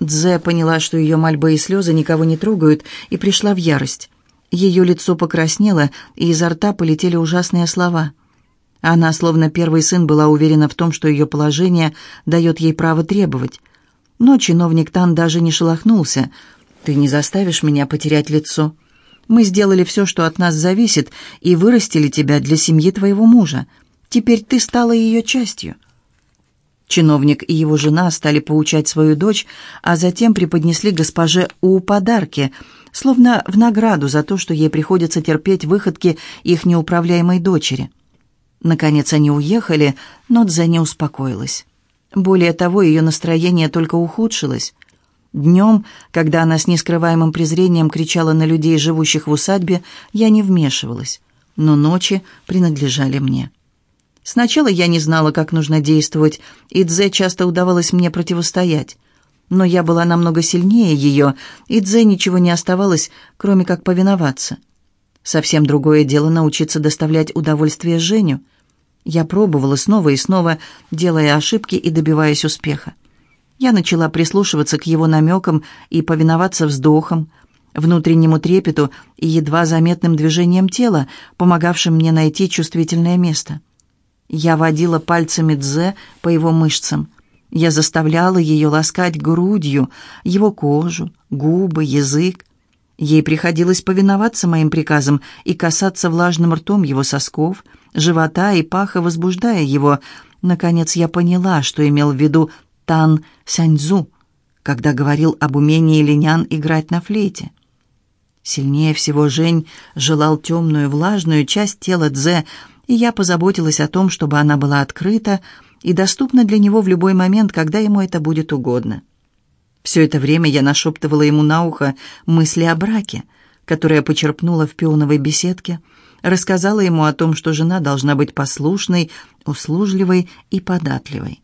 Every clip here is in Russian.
Дзе поняла, что ее мольбы и слезы никого не трогают, и пришла в ярость. Ее лицо покраснело, и изо рта полетели ужасные слова. Она, словно первый сын, была уверена в том, что ее положение дает ей право требовать. Но чиновник Тан даже не шелохнулся. «Ты не заставишь меня потерять лицо. Мы сделали все, что от нас зависит, и вырастили тебя для семьи твоего мужа. Теперь ты стала ее частью». Чиновник и его жена стали поучать свою дочь, а затем преподнесли госпоже У подарки, словно в награду за то, что ей приходится терпеть выходки их неуправляемой дочери. Наконец они уехали, но Дзе успокоилась. Более того, ее настроение только ухудшилось. Днем, когда она с нескрываемым презрением кричала на людей, живущих в усадьбе, я не вмешивалась, но ночи принадлежали мне. Сначала я не знала, как нужно действовать, и Дзе часто удавалось мне противостоять. Но я была намного сильнее ее, и Дзе ничего не оставалось, кроме как повиноваться. Совсем другое дело научиться доставлять удовольствие Женю. Я пробовала снова и снова, делая ошибки и добиваясь успеха. Я начала прислушиваться к его намекам и повиноваться вздохам, внутреннему трепету и едва заметным движением тела, помогавшим мне найти чувствительное место. Я водила пальцами Дзе по его мышцам. Я заставляла ее ласкать грудью, его кожу, губы, язык. Ей приходилось повиноваться моим приказам и касаться влажным ртом его сосков, живота и паха, возбуждая его. Наконец я поняла, что имел в виду Тан Сяньцзу, когда говорил об умении линян играть на флейте. Сильнее всего Жень желал темную влажную часть тела Дзе, и я позаботилась о том, чтобы она была открыта и доступна для него в любой момент, когда ему это будет угодно. Все это время я нашептывала ему на ухо мысли о браке, которые почерпнула в пионовой беседке, рассказала ему о том, что жена должна быть послушной, услужливой и податливой.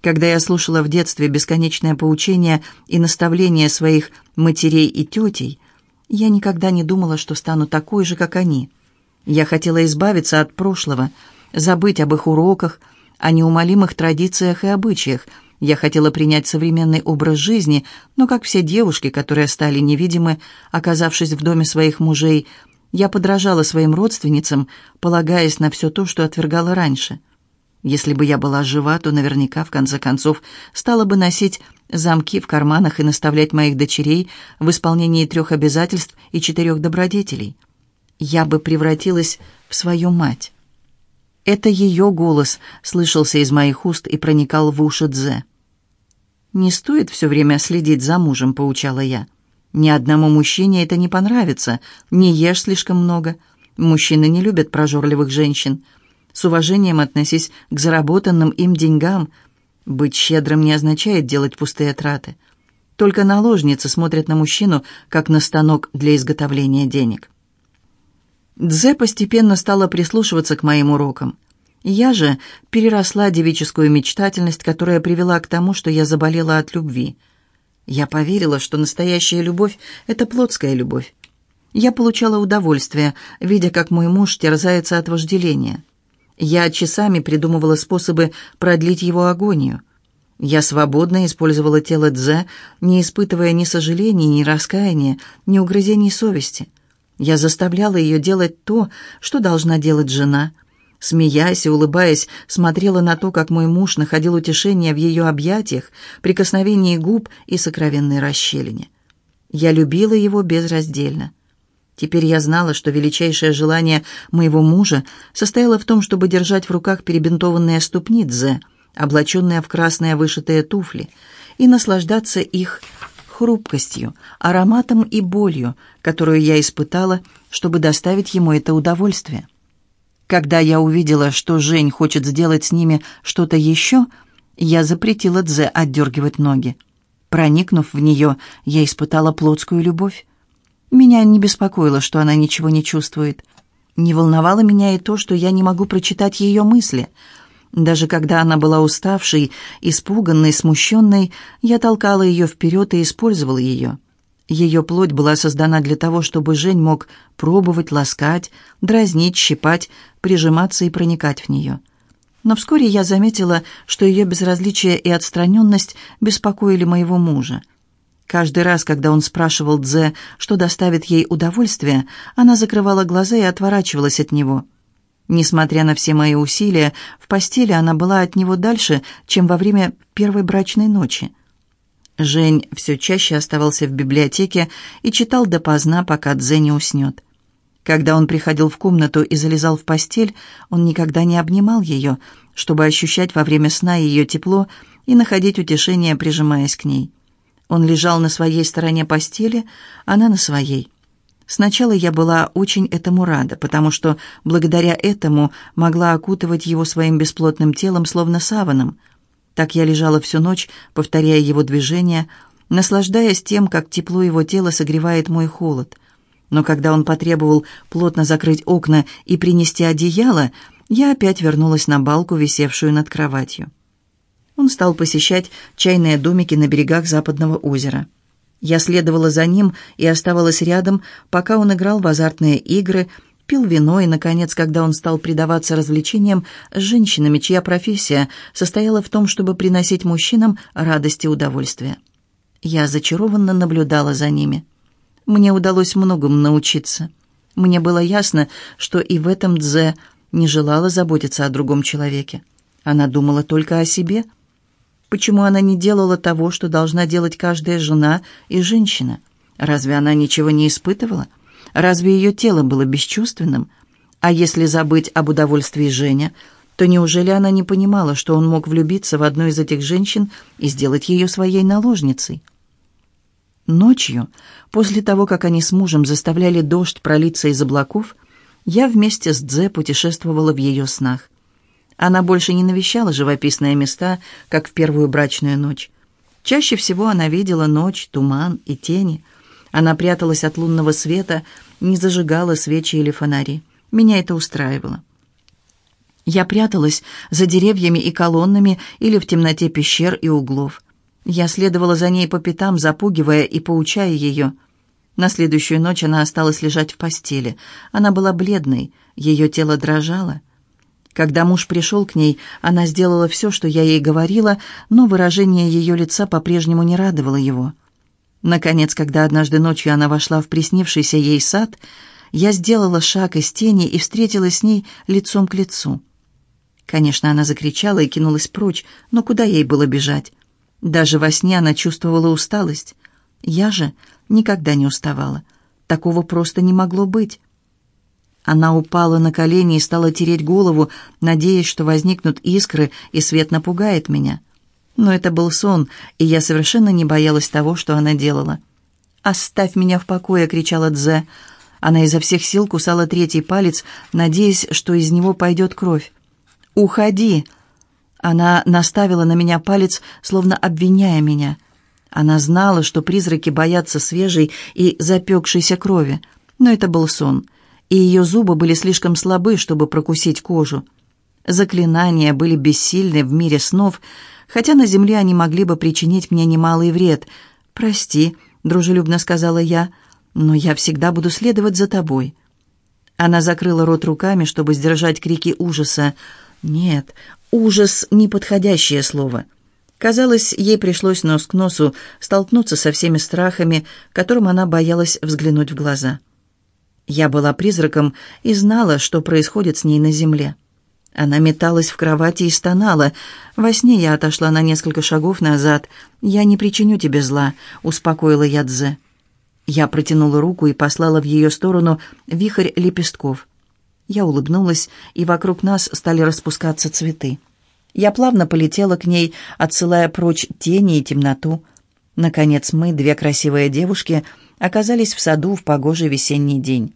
Когда я слушала в детстве бесконечное поучение и наставления своих матерей и тетей, я никогда не думала, что стану такой же, как они – я хотела избавиться от прошлого, забыть об их уроках, о неумолимых традициях и обычаях. Я хотела принять современный образ жизни, но, как все девушки, которые стали невидимы, оказавшись в доме своих мужей, я подражала своим родственницам, полагаясь на все то, что отвергала раньше. Если бы я была жива, то наверняка, в конце концов, стала бы носить замки в карманах и наставлять моих дочерей в исполнении трех обязательств и четырех добродетелей – я бы превратилась в свою мать. Это ее голос слышался из моих уст и проникал в уши Дзе. «Не стоит все время следить за мужем», — поучала я. «Ни одному мужчине это не понравится. Не ешь слишком много. Мужчины не любят прожорливых женщин. С уважением относись к заработанным им деньгам. Быть щедрым не означает делать пустые траты. Только наложницы смотрят на мужчину, как на станок для изготовления денег». Дзе постепенно стала прислушиваться к моим урокам. Я же переросла девическую мечтательность, которая привела к тому, что я заболела от любви. Я поверила, что настоящая любовь — это плотская любовь. Я получала удовольствие, видя, как мой муж терзается от вожделения. Я часами придумывала способы продлить его агонию. Я свободно использовала тело Дзе, не испытывая ни сожаления, ни раскаяния, ни угрызений совести — я заставляла ее делать то, что должна делать жена. Смеясь и улыбаясь, смотрела на то, как мой муж находил утешение в ее объятиях, прикосновении губ и сокровенной расщелине. Я любила его безраздельно. Теперь я знала, что величайшее желание моего мужа состояло в том, чтобы держать в руках перебинтованные ступни Дзе, облаченные в красные вышитые туфли, и наслаждаться их хрупкостью, ароматом и болью, которую я испытала, чтобы доставить ему это удовольствие. Когда я увидела, что Жень хочет сделать с ними что-то еще, я запретила Дзе отдергивать ноги. Проникнув в нее, я испытала плотскую любовь. Меня не беспокоило, что она ничего не чувствует. Не волновало меня и то, что я не могу прочитать ее мысли — даже когда она была уставшей, испуганной, смущенной, я толкала ее вперед и использовала ее. Ее плоть была создана для того, чтобы Жень мог пробовать, ласкать, дразнить, щипать, прижиматься и проникать в нее. Но вскоре я заметила, что ее безразличие и отстраненность беспокоили моего мужа. Каждый раз, когда он спрашивал Дзе, что доставит ей удовольствие, она закрывала глаза и отворачивалась от него. Несмотря на все мои усилия, в постели она была от него дальше, чем во время первой брачной ночи. Жень все чаще оставался в библиотеке и читал допоздна, пока Дзе не уснет. Когда он приходил в комнату и залезал в постель, он никогда не обнимал ее, чтобы ощущать во время сна ее тепло и находить утешение, прижимаясь к ней. Он лежал на своей стороне постели, она на своей. Сначала я была очень этому рада, потому что благодаря этому могла окутывать его своим бесплотным телом, словно саваном. Так я лежала всю ночь, повторяя его движения, наслаждаясь тем, как тепло его тела согревает мой холод. Но когда он потребовал плотно закрыть окна и принести одеяло, я опять вернулась на балку, висевшую над кроватью он стал посещать чайные домики на берегах Западного озера. Я следовала за ним и оставалась рядом, пока он играл в азартные игры, пил вино и, наконец, когда он стал предаваться развлечениям с женщинами, чья профессия состояла в том, чтобы приносить мужчинам радость и удовольствие. Я зачарованно наблюдала за ними. Мне удалось многому научиться. Мне было ясно, что и в этом Дзе не желала заботиться о другом человеке. Она думала только о себе — Почему она не делала того, что должна делать каждая жена и женщина? Разве она ничего не испытывала? Разве ее тело было бесчувственным? А если забыть об удовольствии Женя, то неужели она не понимала, что он мог влюбиться в одну из этих женщин и сделать ее своей наложницей? Ночью, после того, как они с мужем заставляли дождь пролиться из облаков, я вместе с Дзе путешествовала в ее снах. Она больше не навещала живописные места, как в первую брачную ночь. Чаще всего она видела ночь, туман и тени. Она пряталась от лунного света, не зажигала свечи или фонари. Меня это устраивало. Я пряталась за деревьями и колоннами или в темноте пещер и углов. Я следовала за ней по пятам, запугивая и поучая ее. На следующую ночь она осталась лежать в постели. Она была бледной, ее тело дрожало. Когда муж пришел к ней, она сделала все, что я ей говорила, но выражение ее лица по-прежнему не радовало его. Наконец, когда однажды ночью она вошла в приснившийся ей сад, я сделала шаг из тени и встретилась с ней лицом к лицу. Конечно, она закричала и кинулась прочь, но куда ей было бежать? Даже во сне она чувствовала усталость. Я же никогда не уставала. Такого просто не могло быть. Она упала на колени и стала тереть голову, надеясь, что возникнут искры, и свет напугает меня. Но это был сон, и я совершенно не боялась того, что она делала. «Оставь меня в покое!» — кричала Дзе. Она изо всех сил кусала третий палец, надеясь, что из него пойдет кровь. «Уходи!» Она наставила на меня палец, словно обвиняя меня. Она знала, что призраки боятся свежей и запекшейся крови, но это был сон — и ее зубы были слишком слабы, чтобы прокусить кожу. Заклинания были бессильны в мире снов, хотя на земле они могли бы причинить мне немалый вред. «Прости», — дружелюбно сказала я, — «но я всегда буду следовать за тобой». Она закрыла рот руками, чтобы сдержать крики ужаса. «Нет, ужас — неподходящее слово». Казалось, ей пришлось нос к носу столкнуться со всеми страхами, которым она боялась взглянуть в глаза. Я была призраком и знала, что происходит с ней на земле. Она металась в кровати и стонала. Во сне я отошла на несколько шагов назад. «Я не причиню тебе зла», — успокоила я Дзе. Я протянула руку и послала в ее сторону вихрь лепестков. Я улыбнулась, и вокруг нас стали распускаться цветы. Я плавно полетела к ней, отсылая прочь тени и темноту. Наконец мы, две красивые девушки, оказались в саду в погожий весенний день.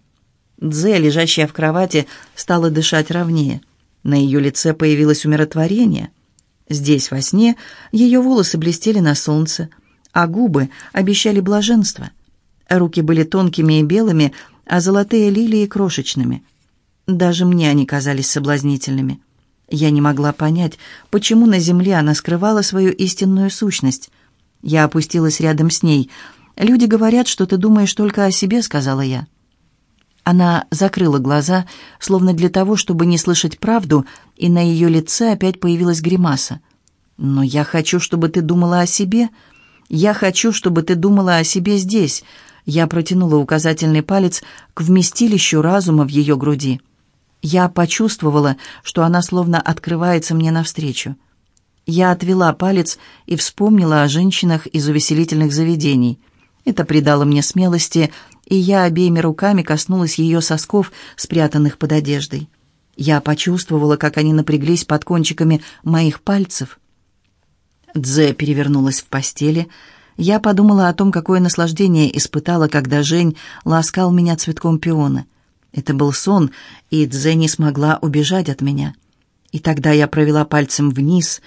Дзе, лежащая в кровати, стала дышать ровнее. На ее лице появилось умиротворение. Здесь, во сне, ее волосы блестели на солнце, а губы обещали блаженство. Руки были тонкими и белыми, а золотые лилии — крошечными. Даже мне они казались соблазнительными. Я не могла понять, почему на земле она скрывала свою истинную сущность. Я опустилась рядом с ней. «Люди говорят, что ты думаешь только о себе», — сказала я. Она закрыла глаза, словно для того, чтобы не слышать правду, и на ее лице опять появилась гримаса. «Но я хочу, чтобы ты думала о себе. Я хочу, чтобы ты думала о себе здесь». Я протянула указательный палец к вместилищу разума в ее груди. Я почувствовала, что она словно открывается мне навстречу. Я отвела палец и вспомнила о женщинах из увеселительных заведений. Это придало мне смелости, и я обеими руками коснулась ее сосков, спрятанных под одеждой. Я почувствовала, как они напряглись под кончиками моих пальцев. Дзе перевернулась в постели. Я подумала о том, какое наслаждение испытала, когда Жень ласкал меня цветком пиона. Это был сон, и Дзе не смогла убежать от меня. И тогда я провела пальцем вниз,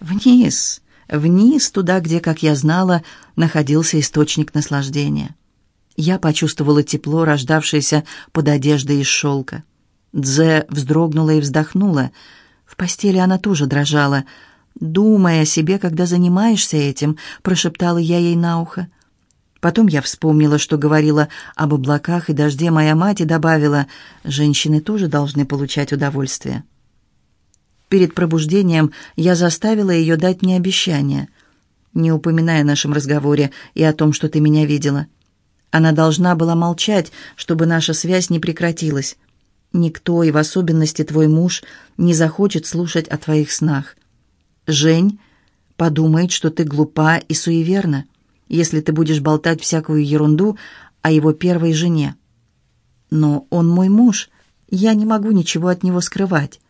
вниз, вниз, туда, где, как я знала, находился источник наслаждения. Я почувствовала тепло, рождавшееся под одеждой из шелка. Дзе вздрогнула и вздохнула. В постели она тоже дрожала. «Думай о себе, когда занимаешься этим», — прошептала я ей на ухо. Потом я вспомнила, что говорила об облаках и дожде моя мать и добавила, «Женщины тоже должны получать удовольствие». Перед пробуждением я заставила ее дать мне обещание, не упоминая о нашем разговоре и о том, что ты меня видела. Она должна была молчать, чтобы наша связь не прекратилась. Никто, и в особенности твой муж, не захочет слушать о твоих снах. Жень подумает, что ты глупа и суеверна, если ты будешь болтать всякую ерунду о его первой жене. Но он мой муж, я не могу ничего от него скрывать.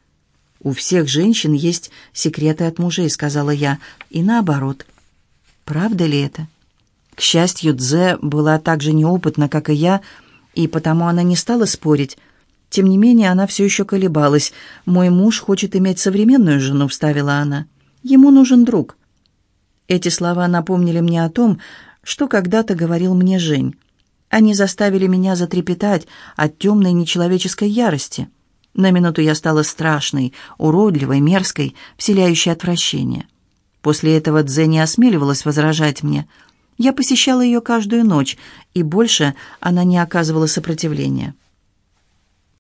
У всех женщин есть секреты от мужей, сказала я, и наоборот. Правда ли это? К счастью, Дзе была так же неопытна, как и я, и потому она не стала спорить, тем не менее, она все еще колебалась. «Мой муж хочет иметь современную жену», — вставила она. «Ему нужен друг». Эти слова напомнили мне о том, что когда-то говорил мне Жень. Они заставили меня затрепетать от темной нечеловеческой ярости. На минуту я стала страшной, уродливой, мерзкой, вселяющей отвращение. После этого Дзе не осмеливалась возражать мне. Я посещала ее каждую ночь, и больше она не оказывала сопротивления.